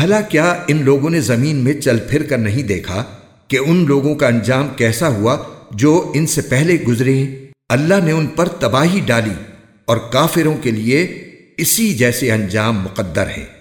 بھلا کیا ان لوگوں نے زمین میں چل پھر کر نہیں دیکھا کہ ان لوگوں کا انجام کیسا ہوا جو ان سے پہلے گزرے اللہ نے ان پر تباہی ڈالی اور کافروں کے لیے اسی جیسے انجام مقدر ہے۔